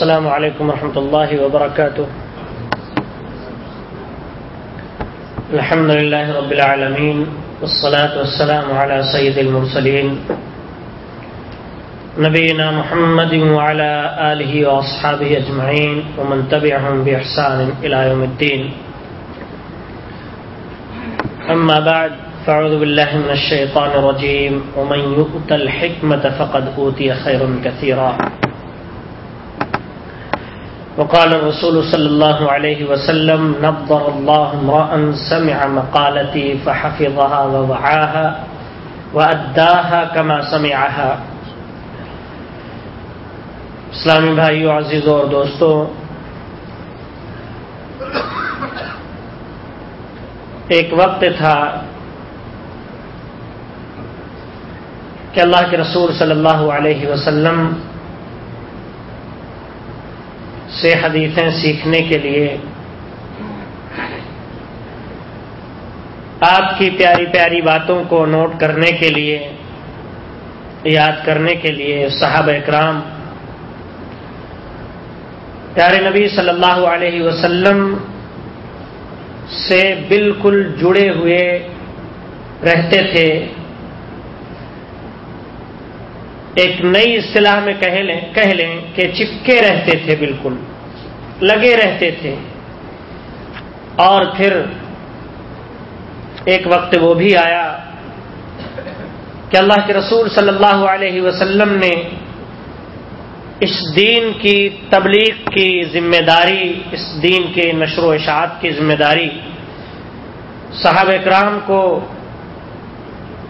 السلام عليكم ورحمة الله وبركاته. الحمد لله رب العالمين والصلاة والسلام على سيد المرسلين نبينا محمد وعلى آله وأصحابه أجمعين ومن تبعهم بإحسان إلى يوم الدين. أما بعد، فأعوذ بالله من الشيطان الرجيم، ومن يؤت الحكمة فقد أوتي خير كثيرا. وقال الرسول صلى الله عليه وسلم نظر الله امرأ سمع مقالتي فحفظها ووعاها وأداها كما سمعها. اسلامی بھائیو عزیزوں اور دوستوں ایک وقت تھا کہ اللہ کے رسول صلی اللہ علیہ وسلم سے حدیثیں سیکھنے کے لیے۔ آپ کی پیاری پیاری باتوں کو نوٹ کرنے کے لیے، یاد کرنے کے لیے صحابہ اکرام، پیارے نبی صلی اللہ علیہ وسلم سے بالکل جڑے ہوئے رہتے تھے۔ ایک نئی اصطلاح میں کہہ لیں کہہ لیں کہ چپکے رہتے تھے بالکل۔ لگے رہتے تھے۔ اور پھر ایک وقت وہ بھی آیا کہ اللہ کے رسول صلی اللہ علیہ وسلم نے اس دین کی تبلیغ کی ذمہ داری، اس دین کے نشر و اشاعت کی ذمہ داری صاحب اکرام کو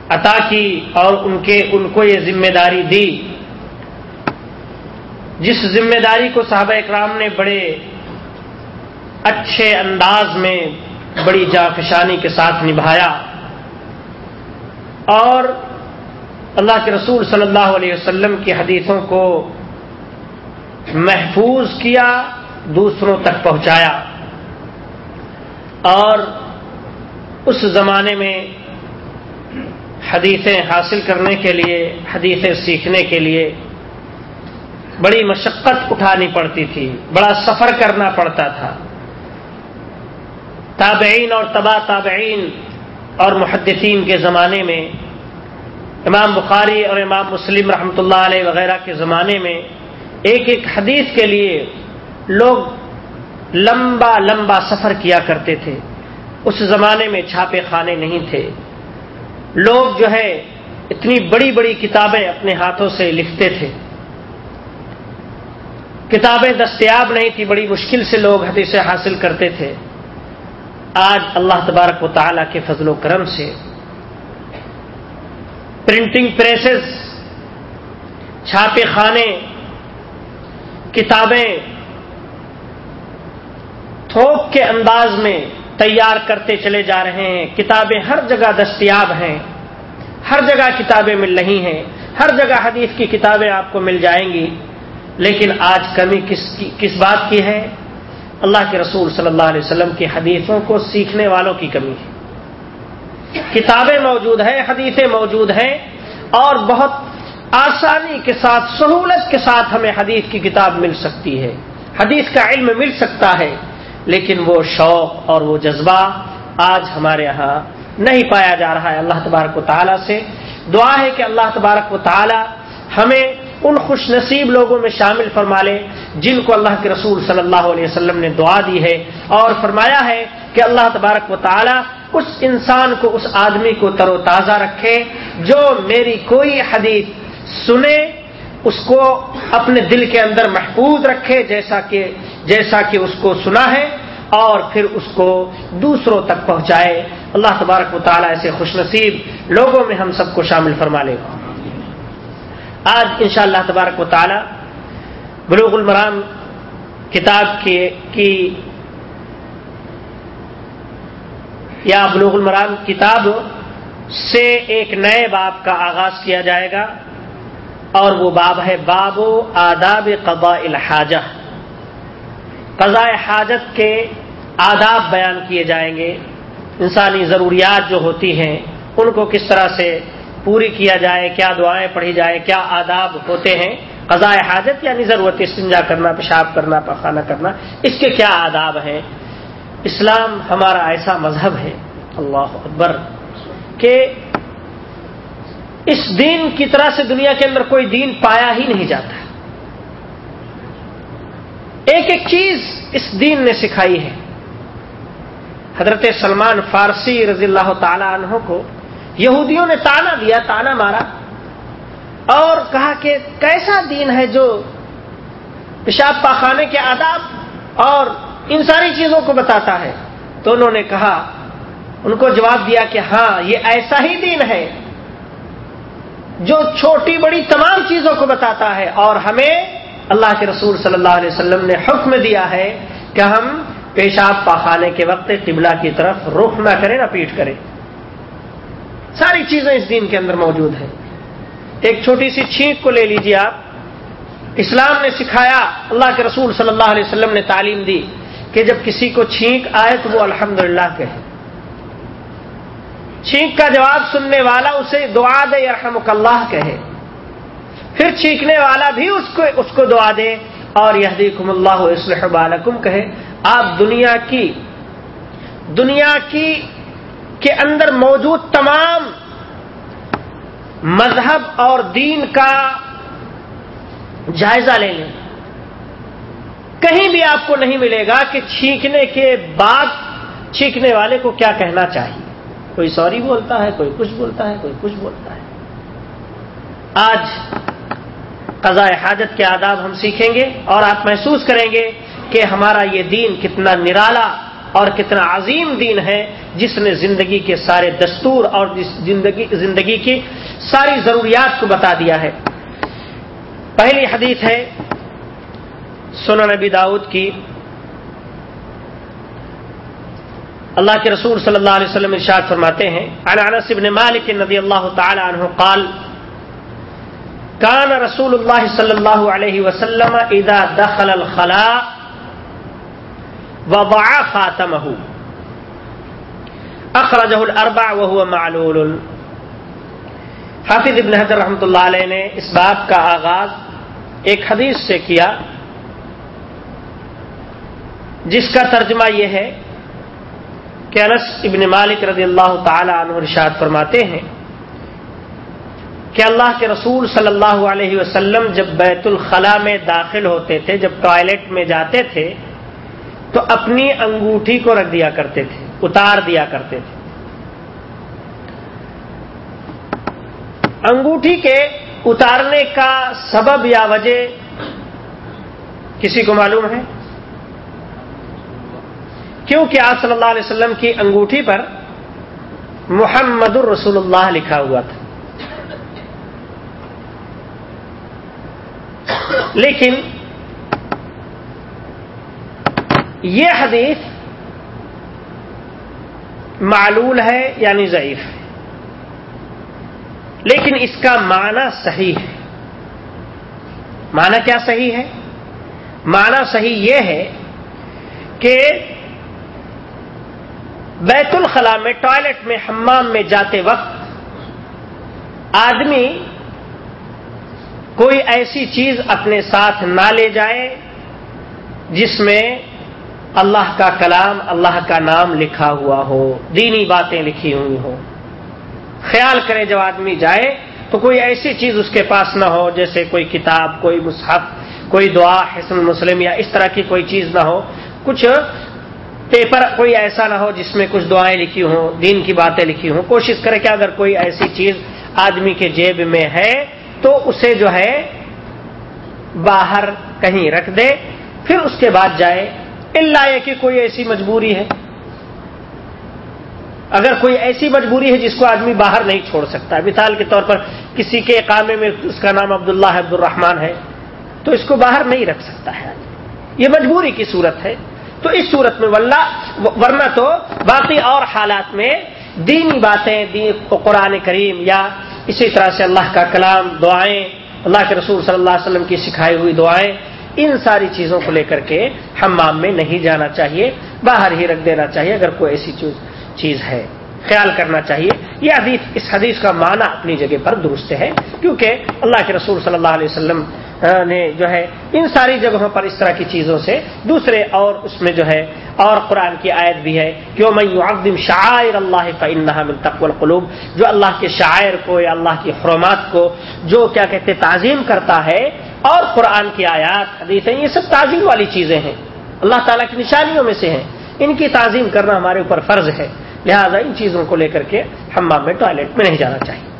عطا کی اور ان کے، ان کو یہ ذمہ داری دی۔ جس ذمہ داری کو صحابہ اکرام نے بڑے اچھے انداز میں بڑی جافشانی کے ساتھ نبھایا اور اللہ کے رسول صلی اللہ علیہ وسلم کی حدیثوں کو محفوظ کیا، دوسروں تک پہنچایا اور اس زمانے میں حدیثیں حاصل کرنے کے لیے، حدیثیں سیکھنے کے لیے بڑی مشقت اٹھانی پڑتی تھی، بڑا سفر کرنا پڑتا تھا۔ تابعین اور تبا تابعین اور محدثین کے زمانے میں، امام بخاری اور امام مسلم رحمۃ اللہ علیہ وغیرہ کے زمانے میں ایک ایک حدیث کے لیے لوگ لمبا لمبا سفر کیا کرتے تھے۔ اس زمانے میں چھاپے خانے نہیں تھے۔ لوگ جو ہے، اتنی بڑی بڑی کتابیں اپنے ہاتھوں سے لکھتے تھے۔ کتابیں دستیاب نہیں تھی بڑی مشکل سے لوگ حدیثیں حاصل کرتے تھے۔ آج اللہ تبارک و تعالی کے فضل و کرم سے پرنٹنگ پریسز چھاپے خانے کتابیں تھوک کے انداز میں تیار کرتے چلے جا رہے ہیں۔ کتابیں ہر جگہ دستیاب ہیں، ہر جگہ کتابیں مل رہی ہیں، ہر جگہ حدیث کی کتابیں آپ کو مل جائیں گی۔ لیکن آج کمی کس کی کس بات کی ہے؟ اللہ کے رسول صلی اللہ علیہ وسلم کی حدیثوں کو سیکھنے والوں کی کمی ہے۔ کتابیں موجود ہیں، حدیثیں موجود ہیں اور بہت آسانی کے ساتھ، سہولت کے ساتھ ہمیں حدیث کی کتاب مل سکتی ہے۔ حدیث کا علم مل سکتا ہے، لیکن وہ شوق اور وہ جذبہ آج ہمارے ہاں نہیں پایا جا رہا ہے۔ اللہ تبارک و تعالیٰ سے دعا ہے کہ اللہ تبارک و تعالیٰ ہمیں ان خوش نصیب لوگوں میں شامل فرما لے، جن کو اللہ کے رسول صلی اللہ علیہ وسلم نے دعا دی ہے اور فرمایا ہے کہ اللہ تبارک و تعالیٰ اس انسان کو، اس آدمی کو تر و تازہ رکھے، جو میری کوئی حدیث سنے، اس کو اپنے دل کے اندر محفوظ رکھے جیسا کہ جیسا کہ اس کو سنا ہے اور پھر اس کو دوسروں تک پہنچائے۔ اللہ تبارک و تعالیٰ ایسے خوش نصیب لوگوں میں ہم سب کو شامل فرما لے۔ آج ان شاء اللہ تبارک و تعالیٰ بلوغ المرام کتاب کی یا بلوغ المرام کتاب سے ایک نئے باب کا آغاز کیا جائے گا اور وہ باب ہے باب و آداب قضاء الحاجہ قضاء حاجت کے آداب بیان کیے جائیں گے۔ انسانی ضروریات جو ہوتی ہیں، ان کو کس طرح سے پوری کیا جائے، کیا دعائیں پڑھی جائے کیا آداب ہوتے ہیں، قضاء حاجت یعنی ضرورت استنجا کرنا، پیشاب کرنا، پخانہ کرنا، اس کے کیا آداب ہیں؟ اسلام ہمارا ایسا مذہب ہے، اللہ اکبر، کہ اس دین کی طرح سے دنیا کے اندر کوئی دین پایا ہی نہیں جاتا۔ ایک ایک چیز اس دین نے سکھائی ہے۔ حضرت سلمان فارسی رضی اللہ تعالی عنہ کو یہودیوں نے تانا دیا، تانا مارا۔ اور کہا کہ کیسا دین ہے جو پیشاب پاخانے کے آداب اور ان ساری چیزوں کو بتاتا ہے؟ تو انہوں نے کہا، ان کو جواب دیا کہ ہاں یہ ایسا ہی دین ہے جو چھوٹی بڑی تمام چیزوں کو بتاتا ہے۔ اور ہمیں اللہ کے رسول صلی اللہ علیہ وسلم نے حکم دیا ہے کہ ہم پیشاب پاخانے کے وقت قبلہ کی طرف رخ نہ کریں، نہ پیٹ کریں۔ ساری چیزیں اس دین کے اندر موجود ہیں۔ ایک چھوٹی سی چھینک کو لے لیجیے آپ۔ اسلام نے سکھایا، اللہ کے رسول صلی اللہ علیہ وسلم نے تعلیم دی کہ جب کسی کو چھینک آئے تو وہ الحمد للہ کہے۔ چھینک کا جواب سننے والا اسے دعا دے، یرحمک اللہ کہے۔ پھر چھینکنے والا بھی اس کو اس کو دعا دے اور یہدیکم اللہ اسلح بالکم کہے۔ آپ دنیا کی دنیا کی کے اندر موجود تمام مذہب اور دین کا جائزہ لے لیں۔ کہیں بھی آپ کو نہیں ملے گا کہ چھینکنے کے بعد چھینکنے والے کو کیا کہنا چاہیے۔ کوئی سوری بولتا ہے، کوئی کچھ بولتا ہے، کوئی کچھ بولتا ہے۔ آج قضاء حاجت کے آداب ہم سیکھیں گے اور آپ محسوس کریں گے کہ ہمارا یہ دین کتنا نرالا اور کتنا عظیم دین ہے جس نے زندگی کے سارے دستور اور زندگی زندگی کی ساری ضروریات کو بتا دیا ہے۔ پہلی حدیث ہے سنن نبی داؤد کی۔ اللہ کے رسول صلی اللہ علیہ وسلم ارشاد فرماتے ہیں، عن انس بن مالک نبی اللہ تعالی عنہ قال، کان رسول اللہ صلی اللہ علیہ وسلم اذا دخل الخلاء وضع خاتمه. اخرجه الاربع وهو معلول. حافظ ابن حضر رحمۃ اللہ علیہ نے اس بات کا آغاز ایک حدیث سے کیا، جس کا ترجمہ یہ ہے کہ انس ابن مالک رضی اللہ تعالی عنہ ارشاد فرماتے ہیں کہ اللہ کے رسول صلی اللہ علیہ وسلم جب بیت الخلاء میں داخل ہوتے تھے، جب ٹوائلٹ میں جاتے تھے تو اپنی انگوٹھی کو رکھ دیا کرتے تھے، اتار دیا کرتے تھے۔ انگوٹھی کے اتارنے کا سبب یا وجہ کسی کو معلوم ہے؟ کیونکہ آپ صلی اللہ علیہ وسلم کی انگوٹھی پر محمد الرسول اللہ لکھا ہوا تھا۔ لیکن یہ حدیث معلول ہے یعنی ضعیف ہے۔ لیکن اس کا معنی صحیح ہے۔ معنی کیا صحیح ہے؟ معنی صحیح یہ ہے کہ بیت الخلاء میں ٹوائلٹ میں حمام میں جاتے وقت آدمی کوئی ایسی چیز اپنے ساتھ نہ لے جائے جس میں اللہ کا کلام، اللہ کا نام لکھا ہوا ہو، دینی باتیں لکھی ہوئی ہوں۔ خیال کرے جب آدمی جائے تو کوئی ایسی چیز اس کے پاس نہ ہو، جیسے کوئی کتاب، کوئی مصحف، کوئی دعا، حسن مسلم یا اس طرح کی کوئی چیز نہ ہو۔ کچھ پیپر کوئی ایسا نہ ہو جس میں کچھ دعائیں لکھی ہوں، دین کی باتیں لکھی ہوں۔ کوشش کرے کہ اگر کوئی ایسی چیز آدمی کے جیب میں ہے تو اسے جو ہے باہر کہیں رکھ دے، پھر اس کے بعد جائے۔ اللہ یہ کہ کوئی ایسی مجبوری ہے۔ اگر کوئی ایسی مجبوری ہے جس کو آدمی باہر نہیں چھوڑ سکتا۔ مثال کے طور پر کسی کے اقامے میں اس کا نام عبداللہ عبد الرحمان ہے، تو اس کو باہر نہیں رکھ سکتا ہے۔ یہ مجبوری کی صورت ہے۔ تو اس صورت میں واللہ، ورنہ تو باقی اور حالات میں دینی باتیں، دین قرآن کریم یا اسی طرح سے اللہ کا کلام، دعائیں، اللہ کے رسول صلی اللہ علیہ وسلم کی سکھائی ہوئی دعائیں ان ساری چیزوں کو لے کر کے حمام میں نہیں جانا چاہیے، باہر ہی رکھ دینا چاہیے اگر کوئی ایسی چیز ہے۔ خیال کرنا چاہیے۔ یہ حدیث، اس حدیث کا معنی اپنی جگہ پر درست ہے، کیونکہ اللہ کے رسول صلی اللہ علیہ وسلم نے جو ہے ان ساری جگہوں پر اس طرح کی چیزوں سے دوسرے اور اس میں جو ہے اور قرآن کی آیت بھی ہے کہ میں شاعر اللہ من تقو القلوب، جو اللہ کے شاعر کو یا اللہ کی حرمات کو جو کیا کہتے تعظیم کرتا ہے اور قرآن کی آیات حدیث ہیں یہ سب تعظیم والی چیزیں ہیں۔ اللہ تعالیٰ کی نشانیوں میں سے ہیں۔ ان کی تعظیم کرنا ہمارے اوپر فرض ہے۔ لہذا ان چیزوں کو لے کر کے ہمام میں ٹوائلٹ میں نہیں جانا چاہیے۔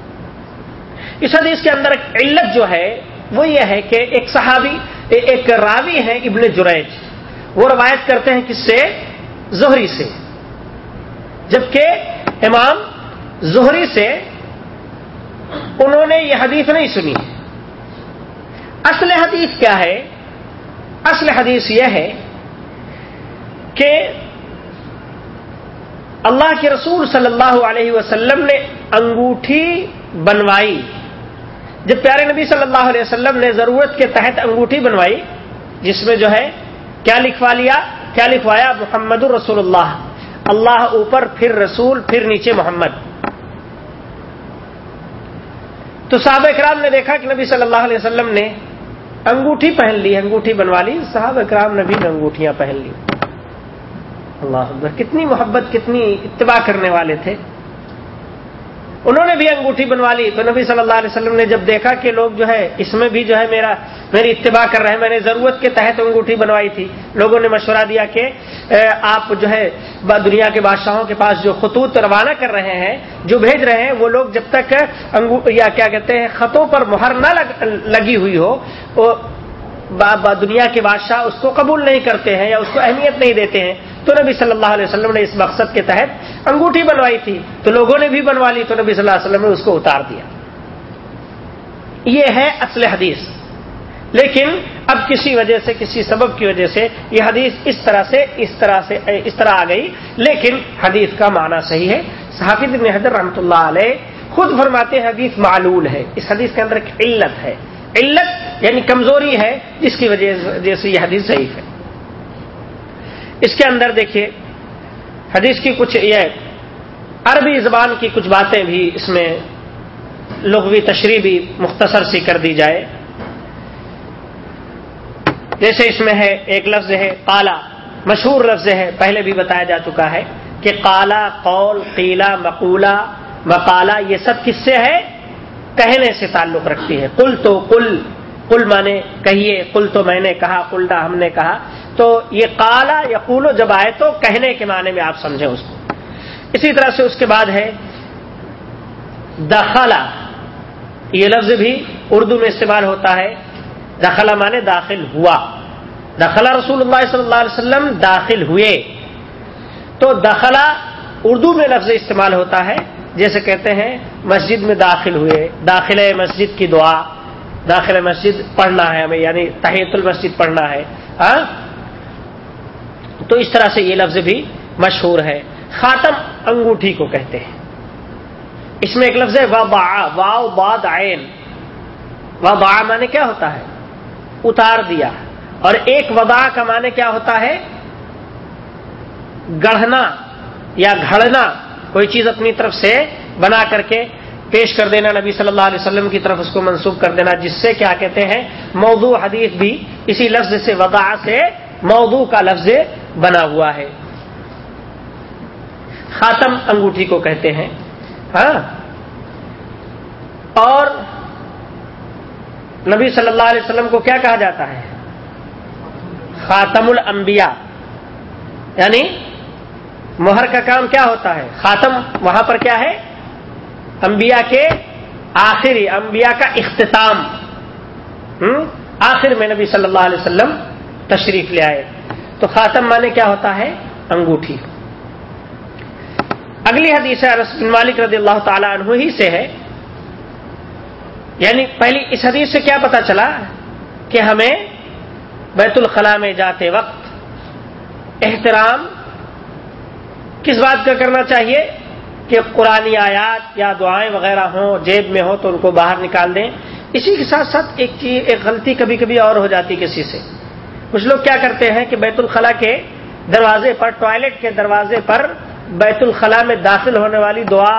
اس حدیث کے اندر علت جو ہے، وہ یہ ہے کہ ایک صحابی، ایک راوی ہے ابن جریج۔ وہ روایت کرتے ہیں کس سے؟ زہری سے۔ جبکہ امام زہری سے انہوں نے یہ حدیث نہیں سنی۔ اصل حدیث کیا ہے؟ اصل حدیث یہ ہے کہ اللہ کے رسول صلی اللہ علیہ وسلم نے انگوٹھی بنوائی۔ جب پیارے نبی صلی اللہ علیہ وسلم نے ضرورت کے تحت انگوٹھی بنوائی، جس میں جو ہے، کیا لکھوا لیا؟ کیا لکھوایا؟ محمد الرسول اللہ۔ اللہ اوپر، پھر رسول، پھر نیچے محمد۔ تو صحابہ اکرام نے دیکھا کہ نبی صلی اللہ علیہ وسلم نے انگوٹھی پہن لی، انگوٹھی بنوا لی صاحب اکرام نے بھی انگوٹھیاں پہن لی۔ اللہ کتنی محبت، کتنی اتباع کرنے والے تھے۔ انہوں نے بھی انگوٹھی بنوا لی تو نبی صلی اللہ علیہ وسلم نے جب دیکھا کہ لوگ جو ہے اس میں بھی جو ہے میرا میری اتباع کر رہے ہیں، میں نے ضرورت کے تحت انگوٹھی بنوائی تھی۔ لوگوں نے مشورہ دیا کہ آپ جو ہے دنیا کے بادشاہوں کے پاس جو خطوط روانہ کر رہے ہیں، جو بھیج رہے ہیں، وہ لوگ جب تک یا کیا کہتے ہیں، خطوں پر مہر نہ لگی ہوئی ہو دنیا کے بادشاہ اس کو قبول نہیں کرتے ہیں یا اس کو اہمیت نہیں دیتے ہیں۔ تو نبی صلی اللہ علیہ وسلم نے اس مقصد کے تحت انگوٹھی بنوائی تھی تو لوگوں نے بھی بنوا لی تو نبی صلی اللہ علیہ وسلم نے اس کو اتار دیا۔ یہ ہے اصل حدیث۔ لیکن اب کسی وجہ سے، کسی سبب کی وجہ سے یہ حدیث اس طرح سے، اس طرح سے، اس طرح آ گئی۔ لیکن حدیث کا معنی صحیح ہے۔ صحافی ابن حضر رحمۃ اللہ علیہ خود فرماتے ہیں حدیث معلول ہے۔ اس حدیث کے اندر ایک علت ہے۔ علت یعنی کمزوری ہے، جس کی وجہ سے یہ حدیث ضعیف ہے۔ اس کے اندر دیکھیے، حدیث کی کچھ یہ عربی زبان کی کچھ باتیں بھی اس میں لغوی تشریح بھی مختصر سی کر دی جائے۔ جیسے اس میں ہے، ایک لفظ ہے کالا مشہور لفظ ہے، پہلے بھی بتایا جا چکا ہے کہ کالا قول، قیلا، مقولا مقالا یہ سب کس سے ہے؟ کہنے سے تعلق رکھتی ہے۔ کل تو کل کل مانے کہیے کل تو میں نے کہا کلڈا ہم نے کہا۔ تو یہ کالا یا قولو جب آئے تو کہنے کے معنی میں آپ سمجھیں اس کو۔ اسی طرح سے اس کے بعد ہے، دخلا۔ یہ لفظ بھی اردو میں استعمال ہوتا ہے۔ دخلا مانے داخل ہوا۔ دخلا رسول اللہ صلی اللہ علیہ وسلم داخل ہوئے۔ تو دخلا اردو میں لفظ استعمال ہوتا ہے، جیسے کہتے ہیں، مسجد میں داخل ہوئے، داخل مسجد کی دعا، داخل مسجد پڑھنا ہے ہمیں یعنی تحیت المسجد پڑھنا ہے۔ ہاں؟ تو اس طرح سے یہ لفظ بھی مشہور ہے۔ خاتم انگوٹھی کو کہتے ہیں۔ اس میں ایک لفظ ہے واؤ باد آئین و با مانے کیا ہوتا ہے؟ اتار دیا۔ اور ایک وبا کا معنی کیا ہوتا ہے؟ گڑھنا یا گھڑنا۔ کوئی چیز اپنی طرف سے بنا کر کے پیش کر دینا، نبی صلی اللہ علیہ وسلم کی طرف اس کو منسوخ کر دینا، جس سے کیا کہتے ہیں؟ موضوع حدیث بھی اسی لفظ سے وضع سے موضوع کا لفظ بنا ہوا ہے۔ خاتم انگوٹھی کو کہتے ہیں۔ ہاں۔ اور نبی صلی اللہ علیہ وسلم کو کیا کہا جاتا ہے؟ خاتم الانبیاء۔ یعنی مہر کا کام کیا ہوتا ہے؟ خاتم وہاں پر کیا ہے؟ انبیاء کے آخری، انبیاء کا اختتام۔ آخر میں نبی صلی اللہ علیہ وسلم تشریف لے آئے۔ تو خاتم مانے کیا ہوتا ہے؟ انگوٹھی۔ اگلی حدیث ہے رس مالک رضی اللہ تعالی عنہ ہی سے ہے۔ یعنی پہلی اس حدیث سے کیا پتا چلا کہ ہمیں بیت الخلاء میں جاتے وقت احترام کس بات کا کرنا چاہیے؟ کہ قرآن آیات یا دعائیں وغیرہ ہوں، جیب میں ہو تو ان کو باہر نکال دیں۔ اسی کے ساتھ ساتھ ایک چیز، ایک غلطی کبھی کبھی اور ہو جاتی کسی سے۔ کچھ لوگ کیا کرتے ہیں کہ بیت الخلاء کے دروازے پر، ٹوائلٹ کے دروازے پر بیت الخلاء میں داخل ہونے والی دعا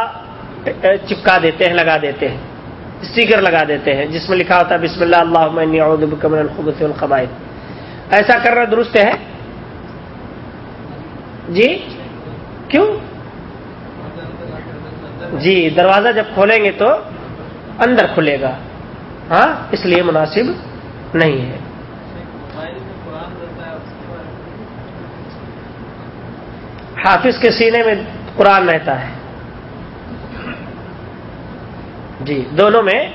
چپکا دیتے ہیں، لگا دیتے ہیں اسٹیکر لگا دیتے ہیں، جس میں لکھا ہوتا ہے، بسم اللہ اللہ کمر الخبص القبائد ایسا کرنا درست ہے جی؟ کیوں؟ جی دروازہ جب کھولیں گے تو اندر کھلے گا۔ ہاں؟ اس لیے مناسب نہیں ہے۔ حافظ کے سینے میں قرآن رہتا ہے۔ جی دونوں میں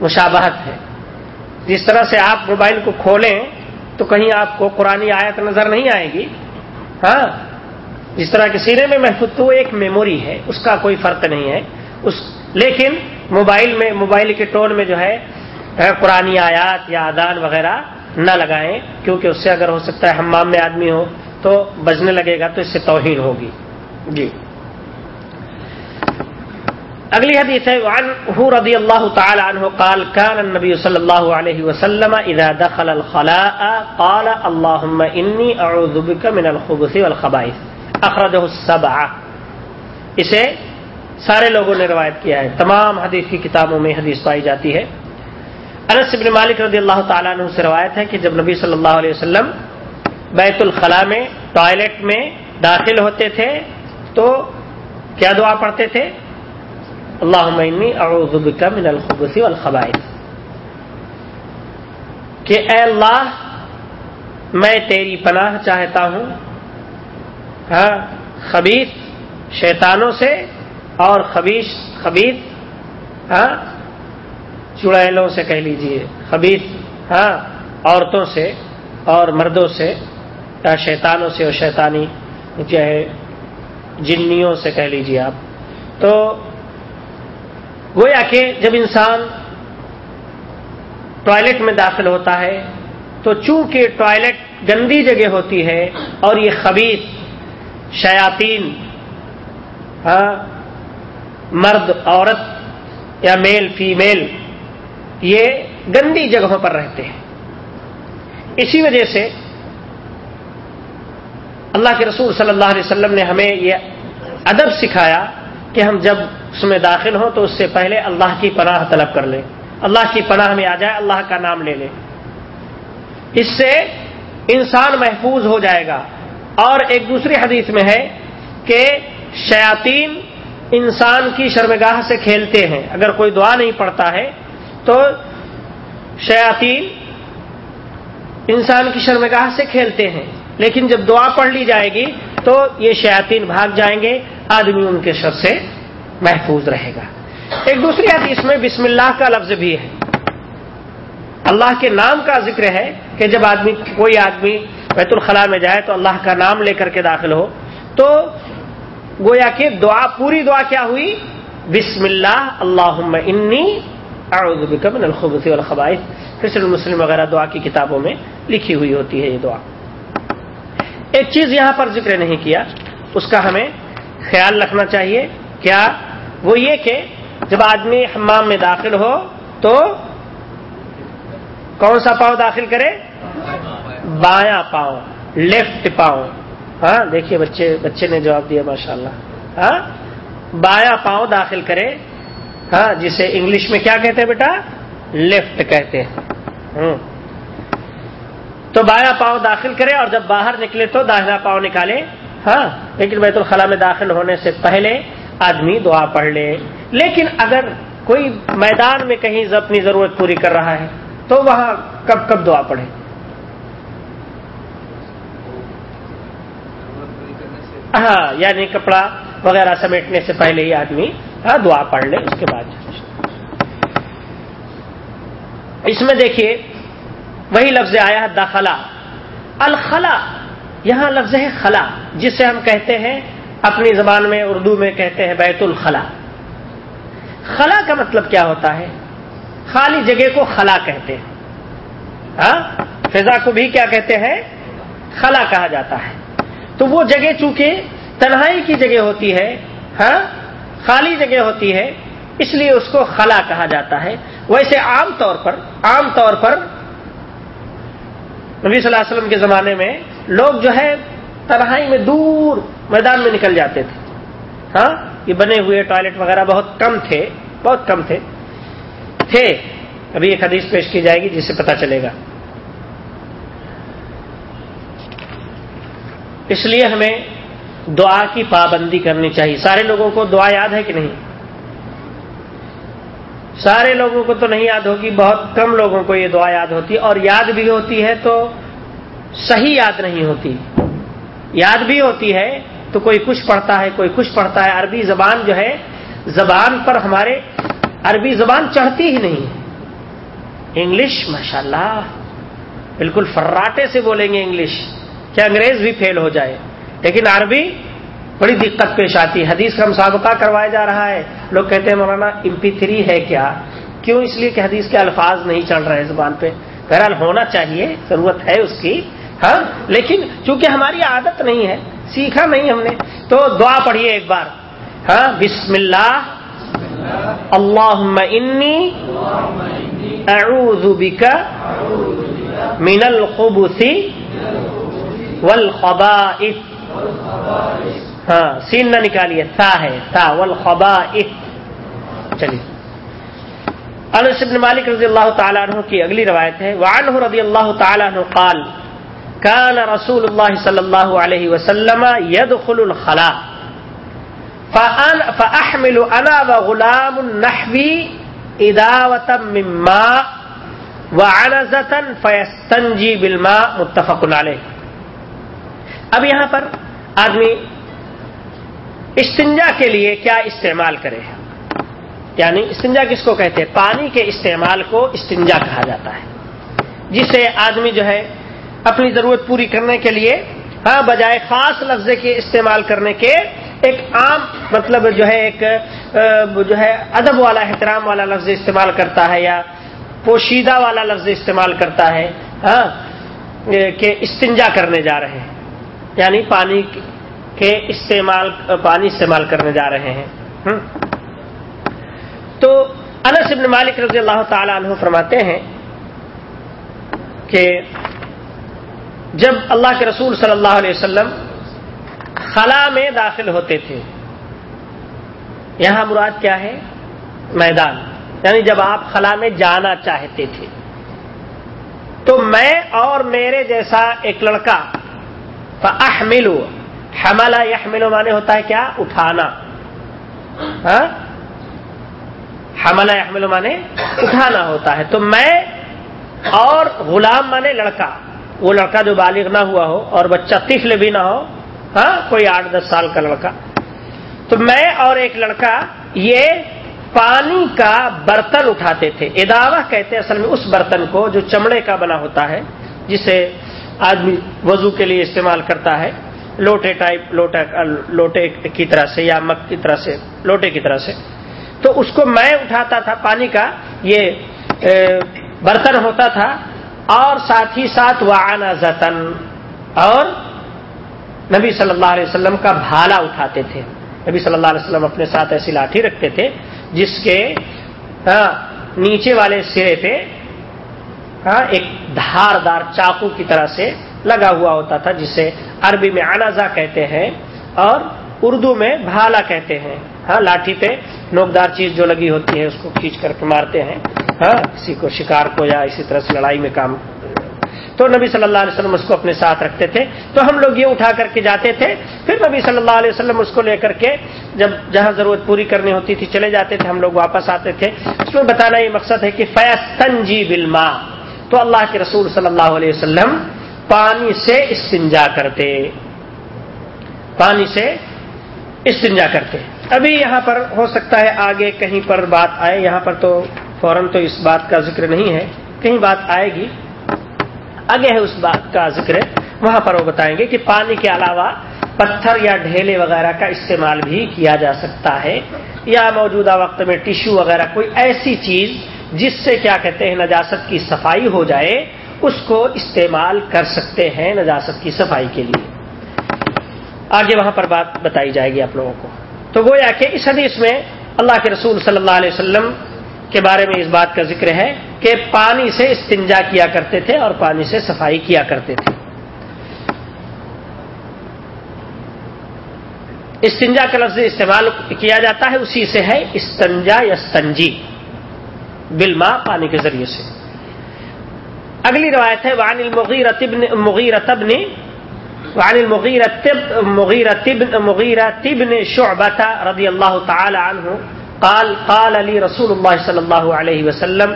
مشابہت ہے۔ جس طرح سے آپ موبائل کو کھولیں تو کہیں آپ کو قرآن آیت نظر نہیں آئے گی۔ ہاں جس طرح کے سینے میں محفوظ تو ایک میموری ہے، اس کا کوئی فرق نہیں ہے۔ اس، لیکن موبائل میں، موبائل کے ٹون میں جو ہے قرآن آیات یا آدان وغیرہ نہ لگائیں، کیونکہ اس سے اگر ہو سکتا ہے ہمام میں آدمی ہو تو بجنے لگے گا تو اس سے توہین ہوگی۔ جی۔ اگلی حدیث ہے رضی اللہ تعالی عنہ قال كان النبي صلی اللہ علیہ وسلم اذا دخل الخلاء قال اللهم انی اعوذ بك من الخبث والخبائث اخرجه السبع۔ اسے سارے لوگوں نے روایت کیا ہے۔ تمام حدیث کی کتابوں میں حدیث پائی جاتی ہے۔ انس بن مالک رضی اللہ تعالیٰ عنہ سے روایت ہے کہ جب نبی صلی اللہ علیہ وسلم بیت الخلاء میں ٹوائلٹ میں داخل ہوتے تھے، تو کیا دعا پڑھتے تھے؟ اللہ اعوذ بک من الخبث والخبائث۔ کہ اے اللہ، میں تیری پناہ چاہتا ہوں ہاں خبیث شیطانوں سے اور خبیش خبیث ہاں چڑیلوں سے کہہ لیجیے، خبیث ہاں عورتوں سے اور مردوں سے۔ شیطانوں سے اور شیطانی چاہے جنیوں سے کہہ لیجیے آپ۔ تو گویا کہ جب انسان ٹوائلٹ میں داخل ہوتا ہے، تو چونکہ ٹوائلٹ گندی جگہ ہوتی ہے اور یہ خبیص شیاطین ہاں، مرد، عورت یا میل، فیمیل، یہ گندی جگہوں پر رہتے ہیں۔ اسی وجہ سے اللہ کے رسول صلی اللہ علیہ وسلم نے ہمیں یہ ادب سکھایا کہ ہم جب اس میں داخل ہوں تو اس سے پہلے اللہ کی پناہ طلب کر لیں۔ اللہ کی پناہ میں آ جائے، اللہ کا نام لے لیں۔ اس سے انسان محفوظ ہو جائے گا۔ اور ایک دوسری حدیث میں ہے کہ شیاطین انسان کی شرمگاہ سے کھیلتے ہیں۔ اگر کوئی دعا نہیں پڑتا ہے تو شیاطین انسان کی شرمگاہ سے کھیلتے ہیں۔ لیکن جب دعا پڑھ لی جائے گی تو یہ شیاطین بھاگ جائیں گے، آدمی ان کے شر سے محفوظ رہے گا۔ ایک دوسری حدیث میں بسم اللہ کا لفظ بھی ہے۔ اللہ کے نام کا ذکر ہے کہ جب آدمی، کوئی آدمی بیت الخلاء میں جائے تو اللہ کا نام لے کر کے داخل ہو، تو گویا کہ دعا، پوری دعا کیا ہوئی؟ بسم اللہ اللہ انی اعوذ بک من الخبث والخبائث۔ فصل المسلم وغیرہ دعا کی کتابوں میں لکھی ہوئی ہوتی ہے یہ دعا۔ ایک چیز یہاں پر ذکر نہیں کیا، اس کا ہمیں خیال رکھنا چاہیے۔ کیا وہ یہ کہ جب آدمی حمام میں داخل ہو تو کون سا پاؤں داخل کرے؟ بایاں پاؤں لیفٹ پاؤں۔ ہاں دیکھیے بچے بچے نے جواب دیا ماشاء اللہ ہاں بایاں پاؤں داخل کرے۔ ہاں جسے انگلش میں کیا کہتے ہیں بیٹا؟ لیفٹ کہتے ہیں۔ تو بایاں پاؤں داخل کرے اور جب باہر نکلے تو داہنا پاؤں نکالے۔ ہاں لیکن بیت الخلاء میں داخل ہونے سے پہلے آدمی دعا پڑھ لے۔ لیکن اگر کوئی میدان میں کہیں اپنی ضرورت پوری کر رہا ہے، تو وہاں کب کب دعا پڑھے۔ ہاں یعنی کپڑا وغیرہ سمیٹنے سے پہلے ہی آدمی ہاں دعا پڑھ لے، اس کے بعد۔ اس میں دیکھیے وہی لفظ آیا ہے داخلہ الخلا، یہاں لفظ ہے خلا، جسے ہم کہتے ہیں اپنی زبان میں، اردو میں کہتے ہیں بیت الخلا۔ خلا کا مطلب کیا ہوتا ہے؟ خالی جگہ کو خلا کہتے ہیں۔ ہاں؟ فضا کو بھی کیا کہتے ہیں؟ خلا کہا جاتا ہے۔ تو وہ جگہ چونکہ تنہائی کی جگہ ہوتی ہے ہاں؟ خالی جگہ ہوتی ہے، اس لیے اس کو خلا کہا جاتا ہے۔ ویسے عام طور پر، عام طور پر نبی صلی اللہ علیہ وسلم کے زمانے میں لوگ جو ہے تنہائی میں دور میدان میں نکل جاتے تھے۔ ہاں؟ یہ بنے ہوئے ٹوائلٹ وغیرہ بہت کم تھے، بہت کم تھے۔ تھے۔ ابھی ایک حدیث پیش کی جائے گی جس سے پتا چلے گا۔ اس لیے ہمیں دعا کی پابندی کرنی چاہیے۔ سارے لوگوں کو دعا یاد ہے کہ نہیں؟ سارے لوگوں کو تو نہیں یاد ہوگی، بہت کم لوگوں کو یہ دعا یاد ہوتی اور یاد بھی ہوتی ہے تو صحیح یاد نہیں ہوتی۔ یاد بھی ہوتی ہے تو کوئی کچھ پڑھتا ہے، کوئی کچھ پڑھتا ہے۔ عربی زبان جو ہے، زبان پر ہمارے عربی زبان چڑھتی ہی نہیں۔ انگلش، ماشاءاللہ اللہ بالکل فراٹے سے بولیں گے انگلش۔ کہ انگریز بھی فیل ہو جائے۔ لیکن عربی بڑی دقت پیش آتی ہے۔ حدیث کا مسابقہ کروایا جا رہا ہے۔ لوگ کہتے ہیں، مولانا امپی تھری ہے کیا؟ کیوں اس لیے کہ حدیث کے الفاظ نہیں چل رہے زبان پہ؟ بہرحال ہونا چاہیے، ضرورت ہے اس کی ہاں؟ لیکن چونکہ ہماری عادت نہیں ہے، سیکھا نہیں ہم نے، تو دعا پڑھیے ایک بار۔ ہاں؟ بسم اللہ۔ اللہ انی اعوذ بک من الخبث والخبائث۔ ہاں سین نہ نکالیے تا ہے تا والخبائث۔ چلیے۔ انس بن مالک رضی اللہ تعالیٰ عنہ کی اگلی روایت ہے، وعنہ رضی اللہ تعالیٰ عنہ قال كان رسول الله صلى الله عليه وسلم يدخل الخلاء فأحمل أنا وغلام النحوي إداوة من ماء وعنزة فيستنجي بالماء، متفق عليه اب یہاں پر آدمی استنجا کے لیے کیا استعمال کرے یعنی استنجا کس کو کہتے ہیں؟ پانی کے استعمال کو استنجا کہا جاتا ہے۔ جسے آدمی جو ہے اپنی ضرورت پوری کرنے کے لیے ہاں بجائے خاص لفظ کے استعمال کرنے کے، ایک عام مطلب جو ہے، ایک جو ہے، ادب والا، احترام والا لفظ استعمال کرتا ہے یا پوشیدہ والا لفظ استعمال کرتا ہے ہاں کہ استنجا کرنے جا رہے ہیں۔ یعنی پانی کے استعمال پانی استعمال کرنے جا رہے ہیں۔ تو انس ابن مالک رضی اللہ تعالی عنہ فرماتے ہیں کہ جب اللہ کے رسول صلی اللہ علیہ وسلم خلا میں داخل ہوتے تھے، یہاں مراد کیا ہے؟ میدان۔ یعنی جب آپ خلا میں جانا چاہتے تھے۔ تو میں اور میرے جیسا ایک لڑکا احملو حملہ یحملو مانے ہوتا ہے کیا؟ اٹھانا۔ ہاں؟ حملہ یحملو مانے اٹھانا ہوتا ہے۔ تو میں اور غلام مانے لڑکا۔ وہ لڑکا جو بالغ نہ ہوا ہو اور بچہ طفل بھی نہ ہو۔ ہاں؟ کوئی آٹھ دس سال کا لڑکا۔ تو میں اور ایک لڑکا یہ پانی کا برتن اٹھاتے تھے۔ اداوا کہتے اصل میں اس برتن کو جو چمڑے کا بنا ہوتا ہے، جسے آدمی وضو کے لیے استعمال کرتا ہے۔ لوٹے ٹائپ، لوٹا، لوٹے کی طرح سے یا مک کی طرح سے، لوٹے کی طرح سے۔ تو اس کو میں اٹھاتا تھا پانی کا، یہ برتن ہوتا تھا۔ اور ساتھ ہی ساتھ وہ آنا زتن اور نبی صلی اللہ علیہ وسلم کا بھالا اٹھاتے تھے۔ نبی صلی اللہ علیہ وسلم اپنے ساتھ ایسی لاٹھی رکھتے تھے، جس کے نیچے والے سرے پہ ایک دھار دار چاقو کی طرح سے لگا ہوا ہوتا تھا، جسے عربی میں انازا کہتے ہیں اور اردو میں بھالا کہتے ہیں۔ ہاں لاٹھی پہ نوکدار چیز جو لگی ہوتی ہے، اس کو کھینچ کر کے مارتے ہیں۔ ہاں کسی کو شکار کو یا اسی طرح سے لڑائی میں کام۔ تو نبی صلی اللہ علیہ وسلم اس کو اپنے ساتھ رکھتے تھے۔ تو ہم لوگ یہ اٹھا کر کے جاتے تھے۔ پھر نبی صلی اللہ علیہ وسلم اس کو لے کر کے جب جہاں ضرورت پوری کرنی ہوتی تھی چلے جاتے تھے، ہم لوگ واپس آتے تھے۔ اس میں بتانا یہ مقصد ہے کہ فیصن جی بلما تو اللہ کے رسول صلی اللہ علیہ وسلم پانی سے استنجا کرتے۔ پانی سے استنجا کرتے۔ ابھی یہاں پر ہو سکتا ہے آگے کہیں پر بات آئے۔ یہاں پر تو فوراً تو اس بات کا ذکر نہیں ہے۔ کہیں بات آئے گی۔ آگے ہے اس بات کا ذکر۔ وہاں پر وہ بتائیں گے کہ پانی کے علاوہ پتھر یا ڈھیلے وغیرہ کا استعمال بھی کیا جا سکتا ہے۔ یا موجودہ وقت میں ٹیشو وغیرہ، کوئی ایسی چیز جس سے کیا کہتے ہیں، نجاست کی صفائی ہو جائے۔ اس کو استعمال کر سکتے ہیں نجاست کی صفائی کے لیے۔ آگے وہاں پر بات بتائی جائے گی آپ لوگوں کو۔ تو گویا کہ اس حدیث میں اللہ کے رسول صلی اللہ علیہ وسلم کے بارے میں اس بات کا ذکر ہے کہ پانی سے استنجا کیا کرتے تھے اور پانی سے صفائی کیا کرتے تھے۔ استنجا کا لفظ استعمال کیا جاتا ہے اسی سے ہے استنجا یا استنجی بلما پانی کے ذریعے سے۔ اگلی روایت ہے، وعن المغیرت ابن مغیرت ابن وعن المغیرت مغیرت ابن مغیرت ابن شعبہ رضی اللہ تعالی عنہ قال قال علی رسول اللہ صلی اللہ علیہ وسلم،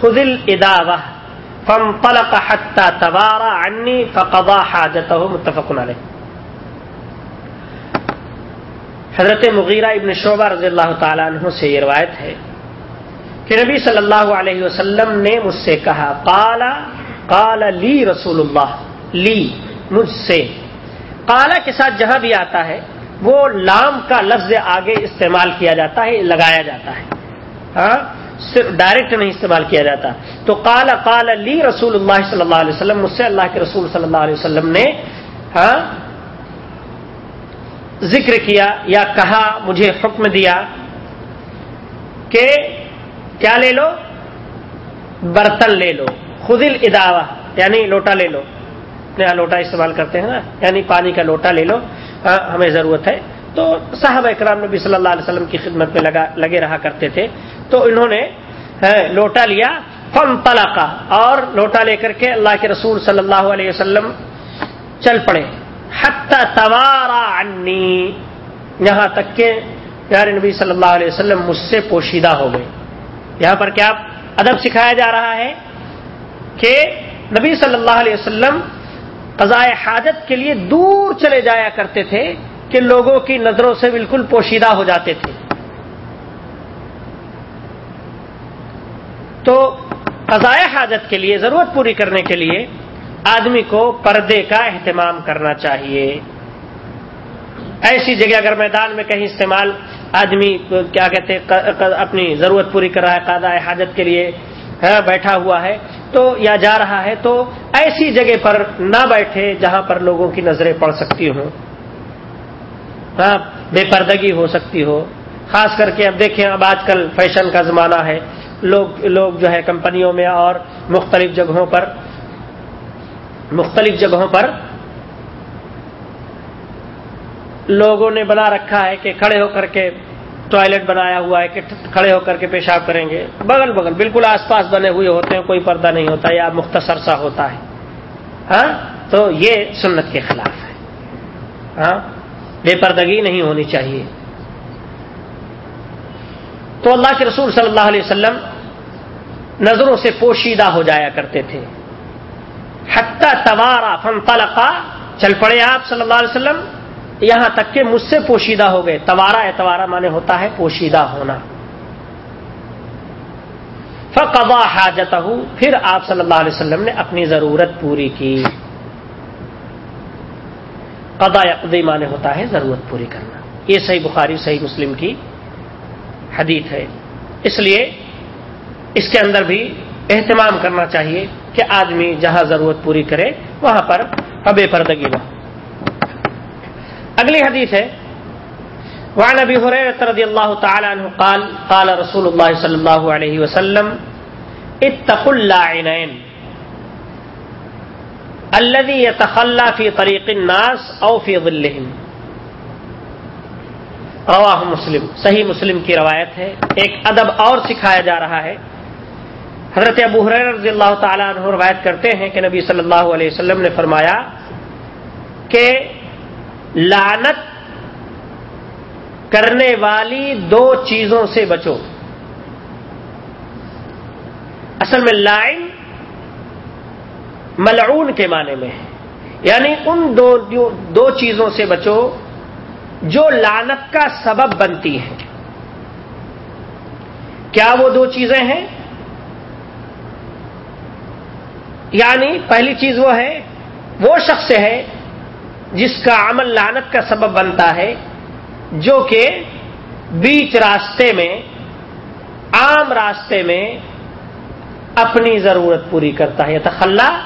خذ الاداوہ فانطلق حتى توارى عني فقضى حاجته، متفق علیہ۔ حضرت مغیرہ ابن شعبہ رضی اللہ تعالیٰ عنہ سے یہ روایت ہے۔ کہ نبی صلی اللہ علیہ وسلم نے مجھ سے کہا کالا کالا لی رسول اللہ، لی، مجھ سے۔ کالا کے ساتھ جہاں بھی آتا ہے، وہ لام کا لفظ آگے استعمال کیا جاتا ہے، لگایا جاتا ہے۔ ہاں صرف ڈائریکٹ نہیں استعمال کیا جاتا۔ تو کالا کالا لی رسول اللہ صلی اللہ علیہ وسلم، مجھ سے اللہ کے رسول صلی اللہ علیہ وسلم نے ہاں ذکر کیا یا کہا، مجھے حکم دیا کہ کیا لے لو؟ برتن لے لو۔ خود اداوا یعنی لوٹا لے لو۔ نیا لوٹا استعمال کرتے ہیں نا یعنی پانی کا لوٹا لے لو۔ ہاں، ہمیں ضرورت ہے۔ تو صاحب اکرام نبی صلی اللہ علیہ وسلم کی خدمت میں لگا، لگے رہا کرتے تھے۔ تو انہوں نے ہاں، لوٹا لیا۔ فم پلا اور لوٹا لے کر کے اللہ کے رسول صلی اللہ علیہ وسلم چل پڑے۔ توارا عنی، یہاں تک کہ پیارے نبی صلی اللہ علیہ وسلم مجھ سے پوشیدہ ہو گئے۔ یہاں پر کیا ادب سکھایا جا رہا ہے کہ نبی صلی اللہ علیہ وسلم قضاء حاجت کے لیے دور چلے جایا کرتے تھے کہ لوگوں کی نظروں سے بالکل پوشیدہ ہو جاتے تھے۔ تو قضاء حاجت کے لیے ضرورت پوری کرنے کے لیے آدمی کو پردے کا اہتمام کرنا چاہیے۔ ایسی جگہ اگر میدان میں کہیں استعمال آدمی کیا کہتے اپنی ضرورت پوری کر رہا ہے قادہ حاجت کے لیے ہاں، بیٹھا ہوا ہے، تو یا جا رہا ہے، تو ایسی جگہ پر نہ بیٹھے جہاں پر لوگوں کی نظریں پڑ سکتی ہوں۔ ہاں بے پردگی ہو سکتی ہو۔ خاص کر کے اب دیکھیں، اب آج کل فیشن کا زمانہ ہے۔ لوگ لوگ جو ہے کمپنیوں میں اور مختلف جگہوں پر، مختلف جگہوں پر لوگوں نے بنا رکھا ہے کہ کھڑے ہو کر کے ٹوائلٹ بنایا ہوا ہے کہ کھڑے ہو کر کے پیشاب کریں گے۔ بغل بغل، بالکل آس پاس بنے ہوئے ہوتے ہیں، کوئی پردہ نہیں ہوتا، یا مختصر سا ہوتا ہے۔ ہاں؟ تو یہ سنت کے خلاف ہے۔ ہاں؟ بے پردگی نہیں ہونی چاہیے۔ تو اللہ کے رسول صلی اللہ علیہ وسلم نظروں سے پوشیدہ ہو جایا کرتے تھے۔ حتہ توارا فن تلقا چل پڑے آپ صلی اللہ علیہ وسلم۔ یہاں تک کہ مجھ سے پوشیدہ ہو گئے۔ توارا اتوارا مانے ہوتا ہے پوشیدہ ہونا۔ فقبا حاجت پھر آپ صلی اللہ علیہ وسلم نے اپنی ضرورت پوری کی۔ قضا اقدی مانے ہوتا ہے ضرورت پوری کرنا۔ یہ صحیح بخاری، صحیح مسلم کی حدیث ہے۔ اس لیے اس کے اندر بھی اہتمام کرنا چاہیے کہ آدمی جہاں ضرورت پوری کرے، وہاں پر ابے پردگی ہو۔ اگلی حدیث ہے۔ وعن ابي هريره رضي الله تعالى عنه قال قال رسول الله صلى الله عليه وسلم، اتقوا اللاعنين الذي يتخلى في طريق الناس او في ظلهم رواہ مسلم، صحیح مسلم کی روایت ہے۔ ایک ادب اور سکھایا جا رہا ہے۔ حضرت ابو حریر رضی اللہ تعالیٰ عنہ روایت کرتے ہیں کہ نبی صلی اللہ علیہ وسلم نے فرمایا کہ لانت کرنے والی دو چیزوں سے بچو۔ اصل میں لائن ملعون کے معنی میں ہے۔ یعنی ان دو دو چیزوں سے بچو جو لانت کا سبب بنتی ہیں۔ کیا وہ دو چیزیں ہیں؟ یعنی پہلی چیز وہ ہے، وہ شخص ہے جس کا عمل لانت کا سبب بنتا ہے، جو کہ بیچ راستے میں، عام راستے میں اپنی ضرورت پوری کرتا ہے۔ یا تخلا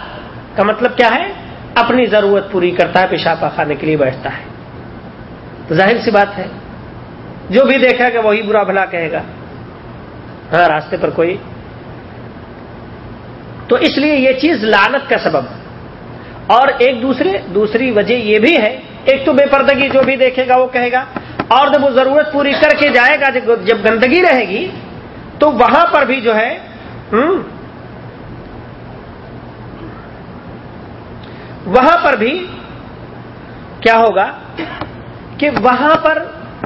کا مطلب کیا ہے؟ اپنی ضرورت پوری کرتا ہے پیشابہ کھانے کے لیے بیٹھتا ہے۔ تو ظاہر سی بات ہے، جو بھی دیکھا کہ وہی برا بھلا کہے گا۔ ہاں راستے پر کوئی۔ تو اس لیے یہ چیز لانت کا سبب۔ اور ایک دوسرے دوسری وجہ یہ بھی ہے، ایک تو بے پردگی جو بھی دیکھے گا، وہ کہے گا، اور جب وہ ضرورت پوری کر کے جائے گا، جب گندگی رہے گی، تو وہاں پر بھی جو ہے وہاں پر بھی کیا ہوگا کہ وہاں پر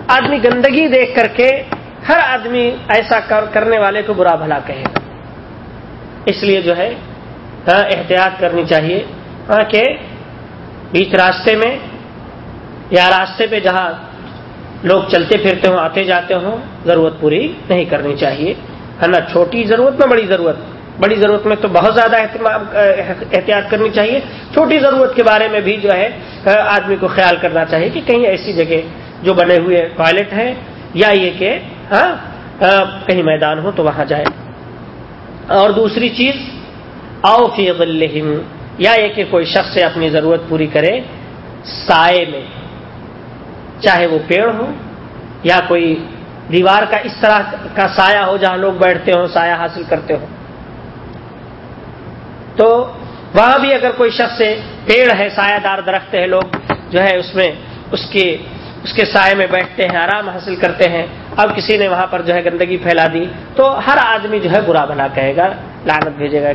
آدمی گندگی دیکھ کر کے ہر آدمی ایسا کرنے والے کو برا بھلا کہے گا۔ اس لیے جو ہے ہاں، احتیاط کرنی چاہیے۔ کہ بیچ راستے میں یا راستے پہ جہاں لوگ چلتے پھرتے ہوں، آتے جاتے ہوں، ضرورت پوری نہیں کرنی چاہیے۔ ہے نا چھوٹی ضرورت میں بڑی ضرورت بڑی ضرورت میں تو بہت زیادہ احتیاط کرنی چاہیے۔ چھوٹی ضرورت کے بارے میں بھی جو ہے آدمی کو خیال کرنا چاہیے کہ کہیں ایسی جگہ جو بنے ہوئے ٹوائلٹ ہیں، یا یہ کہ ہاں کہیں میدان ہو تو وہاں جائے اور دوسری چیز او فی غلہم یا یہ کہ کوئی شخص اپنی ضرورت پوری کرے سائے میں، چاہے وہ پیڑ ہو یا کوئی دیوار کا اس طرح کا سایہ ہو جہاں لوگ بیٹھتے ہوں، سایہ حاصل کرتے ہوں۔ تو وہاں بھی اگر کوئی شخص پیڑ ہے، سایہ دار درخت ہے، لوگ جو ہے اس میں اس کے اس کے سائے میں بیٹھتے ہیں، آرام حاصل کرتے ہیں۔ اب کسی نے وہاں پر جو ہے گندگی پھیلا دی، تو ہر آدمی جو ہے برا بنا کہے گا لانت بھیجے گا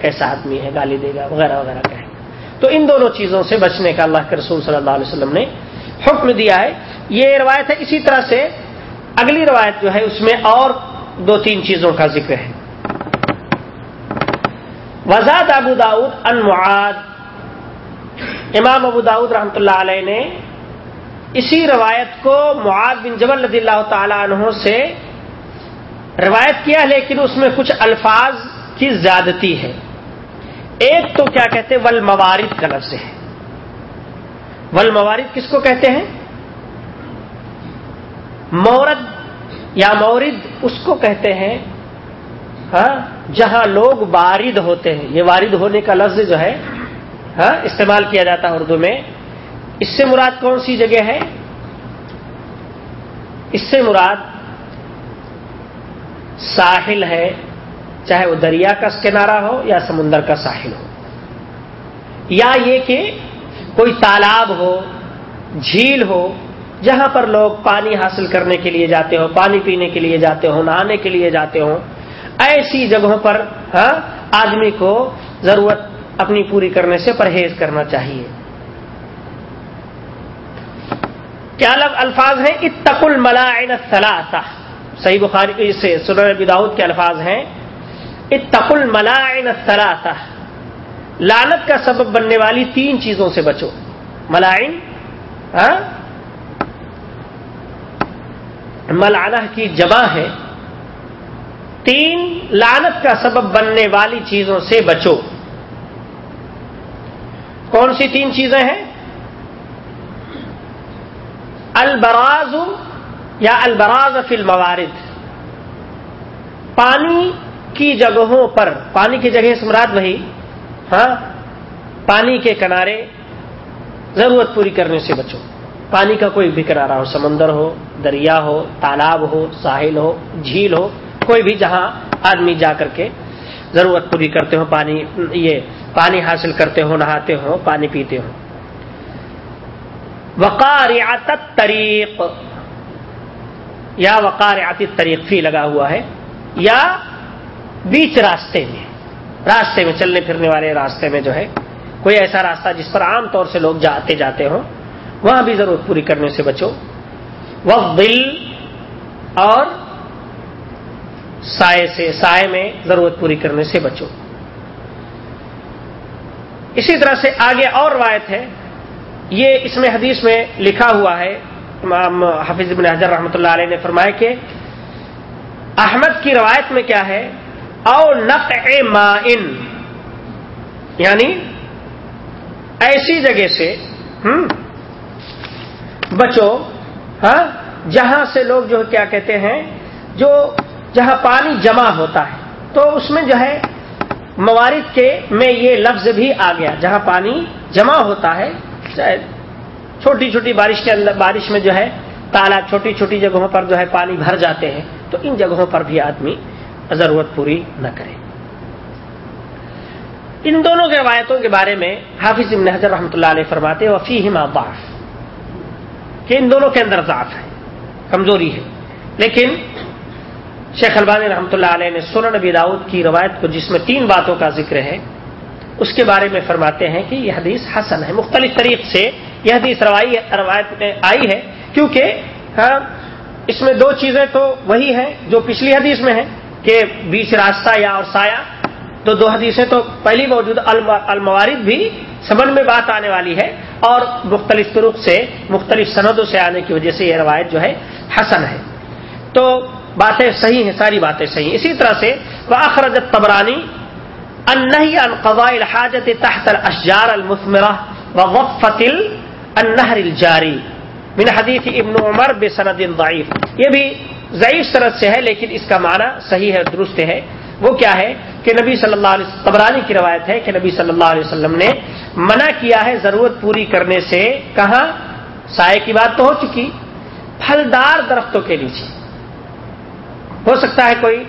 کیسا آدمی ہے، گالی دے گا، وغیرہ وغیرہ کہے گا۔ تو ان دونوں چیزوں سے بچنے کا اللہ کے رسول صلی اللہ علیہ وسلم نے حکم دیا ہے۔ یہ روایت ہے، اسی طرح سے اگلی روایت جو ہے، اس میں اور دو تین چیزوں کا ذکر ہے۔ وزاد ابو داود ان معاد امام ابو داود رحمۃ اللہ علیہ نے اسی روایت کو معاد بن جبل رضی اللہ تعالی عنہ سے روایت کیا لیکن اس میں کچھ الفاظ کی زیادتی ہے۔ ایک تو کیا کہتے ول موارد کا لفظ ہے۔ ول موارد کس کو کہتے ہیں؟ مورد یا مورد اس کو کہتے ہیں۔ ہاں جہاں لوگ وارد ہوتے ہیں، یہ وارد ہونے کا لفظ جو ہے ہاں استعمال کیا جاتا ہے اردو میں۔ اس سے مراد کون سی جگہ ہے؟ اس سے مراد ساحل ہے، چاہے وہ دریا کا کنارہ ہو یا سمندر کا ساحل ہو۔ یا یہ کہ کوئی تالاب ہو، جھیل ہو، جہاں پر لوگ پانی حاصل کرنے کے لیے جاتے ہوں، پانی پینے کے لیے جاتے ہوں، نہانے کے لیے جاتے ہوں، ایسی جگہوں پر ہاں آدمی کو ضرورت اپنی پوری کرنے سے پرہیز کرنا چاہیے۔ کیا الفاظ ہیں؟ اتق الملائن الثلاثہ۔ صحیح بخاری سے سنن بداؤد کے الفاظ ہیں۔ اتق الملائن الثلاثہ۔ لانت کا سبب بننے والی تین چیزوں سے بچو۔ ملائن ہاں؟ ملانہ کی جمع ہے۔ تین لانت کا سبب بننے والی چیزوں سے بچو۔ کون سی تین چیزیں ہیں؟ البراز یا البراز فی الموارد۔ پانی کی جگہوں پر، پانی کی جگہ سمراد وہی ہاں پانی کے کنارے ضرورت پوری کرنے سے بچو۔ پانی کا کوئی بھی کنارا ہو، سمندر ہو، دریا ہو، تالاب ہو، ساحل ہو، جھیل ہو، کوئی بھی جہاں آدمی جا کر کے ضرورت پوری کرتے ہو، پانی، یہ، پانی حاصل کرتے ہو، نہاتے ہو، پانی پیتے ہو۔ وقاریات طریق یا وقاریات طریق فی لگا ہوا ہے۔ یا بیچ راستے میں۔ راستے میں، چلنے پھرنے والے راستے میں جو ہے۔ کوئی ایسا راستہ جس پر عام طور سے لوگ جاتے جاتے ہوں، وہاں بھی ضرورت پوری کرنے سے بچو۔ وہ بل اور سائے سے، سائے میں ضرورت پوری کرنے سے بچو۔ اسی طرح سے آگے اور روایت ہے۔ یہ اس میں حدیث میں لکھا ہوا ہے، امام حافظ ابن حضر رحمۃ اللہ علیہ نے فرمایا کہ احمد کی روایت میں کیا ہے؟ او نق مائن یعنی ایسی جگہ سے، ہم، بچو ہاں جہاں سے لوگ جو کیا کہتے ہیں، جو جہاں پانی جمع ہوتا ہے۔ تو اس میں جو ہے موارد کے میں یہ لفظ بھی آ گیا، جہاں پانی جمع ہوتا ہے چھوٹی چھوٹی بارش کے اندر، بارش میں جو ہے تالا چھوٹی چھوٹی جگہوں پر جو ہے پانی بھر جاتے ہیں، تو ان جگہوں پر بھی آدمی ضرورت پوری نہ کرے۔ ان دونوں کے روایتوں کے بارے میں حافظ ابن حضر رحمۃ اللہ علیہ فرماتے وفی باف کہ ان دونوں کے اندر ضعف ہے، کمزوری ہے۔ لیکن شیخ البانی رحمۃ اللہ علیہ نے سنن نبی داؤد کی روایت کو، جس میں تین باتوں کا ذکر ہے اس کے بارے میں فرماتے ہیں کہ یہ حدیث حسن ہے، مختلف طریق سے یہ حدیث روایت میں آئی ہے۔ کیونکہ ہاں، اس میں دو چیزیں تو وہی ہیں جو پچھلی حدیث میں ہیں کہ بیچ راستہ یا اور سایہ۔ تو دو حدیثیں تو پہلی موجود الموارد بھی سمجھ میں بات آنے والی ہے اور مختلف طرق سے، مختلف سندوں سے آنے کی وجہ سے یہ روایت جو ہے حسن ہے۔ تو باتیں صحیح ہیں، ساری باتیں صحیح ہیں۔ اسی طرح سے وہ اخرجت تبرانی انہی القضاء الحاجت تحت الاشجار المثمرہ وغفت النہر الجاری من حدیث ابن عمر بسند ضعیف یہ بھی ضعیف سرد سے ہے، لیکن اس کا معنی صحیح ہے، درست ہے۔ وہ کیا ہے کہ نبی صلی اللہ علیہ تبرانی کی روایت ہے کہ نبی صلی اللہ علیہ وسلم نے منع کیا ہے ضرورت پوری کرنے سے۔ کہاں؟ سائے کی بات تو ہو چکی۔ پھلدار درختوں کے نیچے۔ ہو سکتا ہے کوئی،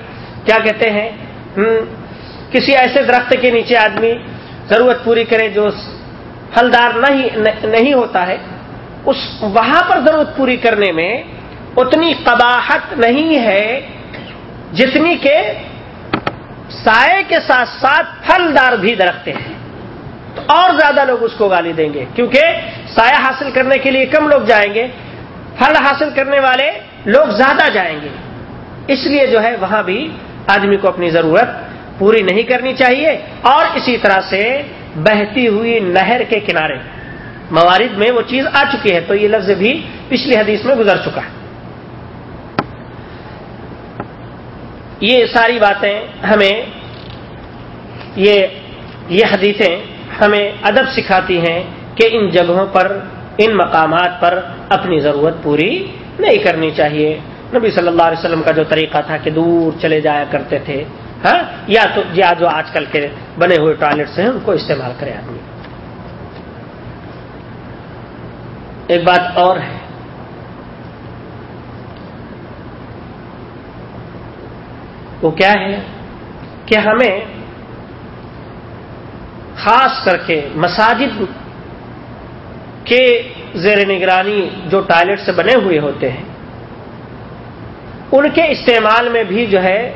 کیا کہتے ہیں؟ کسی ایسے درخت کے نیچے آدمی ضرورت پوری کرے جو پھلدار نہیں ہوتا ہے، اس وہاں پر ضرورت پوری کرنے میں اتنی قباحت نہیں ہے جتنی کہ سائے کے ساتھ ساتھ پھلدار بھی درخت ہیں۔ تو اور زیادہ لوگ اس کو گالی دیں گے، کیونکہ سایہ حاصل کرنے کے لیے کم لوگ جائیں گے، پھل حاصل کرنے والے لوگ زیادہ جائیں گے۔ اس لیے جو ہے، وہاں بھی آدمی کو اپنی ضرورت پوری نہیں کرنی چاہیے اور اسی طرح سے بہتی ہوئی نہر کے کنارے موارد میں وہ چیز آ چکی ہے تو یہ لفظ بھی پچھلی حدیث میں گزر چکا ہے۔ یہ ساری باتیں ہمیں یہ یہ حدیثیں ہمیں ادب سکھاتی ہیں کہ ان جگہوں پر، ان مقامات پر اپنی ضرورت پوری نہیں کرنی چاہیے۔ نبی صلی اللہ علیہ وسلم کا جو طریقہ تھا کہ دور چلے جایا کرتے تھے ہاں؟ یا تو یا جو آج کل کے بنے ہوئے ٹوائلٹس ہیں، ان کو استعمال کرے آدمی۔ ایک بات اور ہے۔ وہ کیا ہے؟ کہ ہمیں خاص کر کے مساجد کے زیر نگرانی جو ٹوائلٹ سے بنے ہوئے ہوتے ہیں، ان کے استعمال میں بھی جو ہے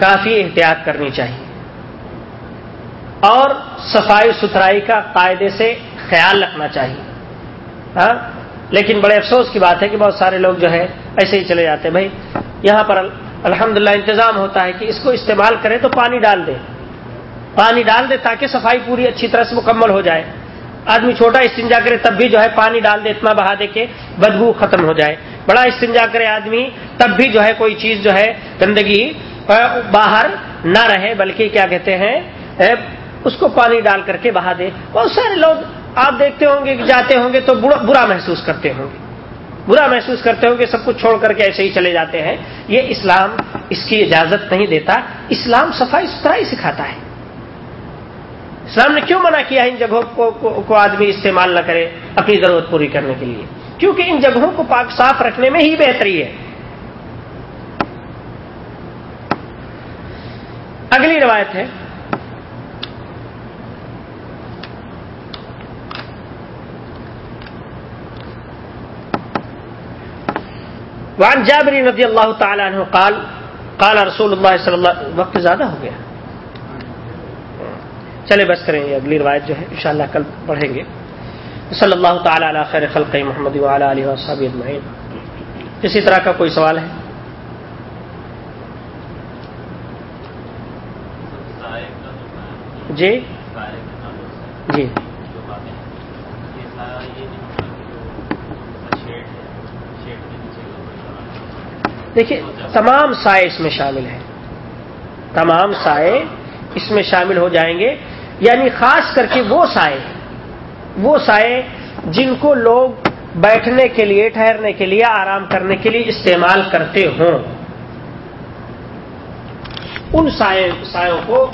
کافی احتیاط کرنی چاہیے۔ اور صفائی ستھرائی کا قاعدے سے خیال رکھنا چاہیے۔ ہاں؟ لیکن بڑے افسوس کی بات ہے کہ بہت سارے لوگ جو ہے ایسے ہی چلے جاتے ہیں۔ بھائی، یہاں پر الحمدللہ انتظام ہوتا ہے کہ اس کو استعمال کرے تو پانی ڈال دے پانی ڈال دے تاکہ صفائی پوری اچھی طرح سے مکمل ہو جائے۔ آدمی چھوٹا استنجا کرے تب بھی جو ہے پانی ڈال دے، اتنا بہا دے کے بدبو ختم ہو جائے۔ بڑا استنجا کرے آدمی، تب بھی جو ہے کوئی چیز جو ہے گندگی باہر نہ رہے بلکہ کیا کہتے ہیں اس کو پانی ڈال کر کے بہا دے۔ بہت سارے لوگ آپ دیکھتے ہوں گے کہ جاتے ہوں گے تو برا محسوس کرتے ہوں گے۔ برا محسوس کرتے ہوں گے سب کچھ چھوڑ کر کے ایسے ہی چلے جاتے ہیں۔ یہ اسلام اس کی اجازت نہیں دیتا۔ اسلام صفائی ستھرائی سکھاتا ہے۔ اسلام نے کیوں منع کیا ان جگہوں کو, کو آدمی استعمال نہ کرے اپنی ضرورت پوری کرنے کے لیے؟ کیونکہ ان جگہوں کو پاک صاف رکھنے میں ہی بہتری ہے اگلی روایت ہے۔ وعن جابر رضی اللہ تعالیٰ عنہ قال قال رسول اللہ صلی اللہ، وقت زیادہ ہو گیا۔ چلے بس کریں گے اگلی روایت جو ہے، انشاءاللہ کل پڑھیں گے۔ صلی اللہ تعالیٰ علی خیر خلق محمد وعلا علیہ وصحابی اجمعین۔ کسی طرح کا کوئی سوال ہے؟ جی؟ جی۔ دیکھیے، تمام سائے اس میں شامل ہیں۔ تمام سائے اس میں شامل ہو جائیں گے۔ یعنی خاص کر کے وہ سائے وہ سائے جن کو لوگ بیٹھنے کے لیے، ٹھہرنے کے لیے، آرام کرنے کے لیے استعمال کرتے ہوں۔ ان سائے سایوں کو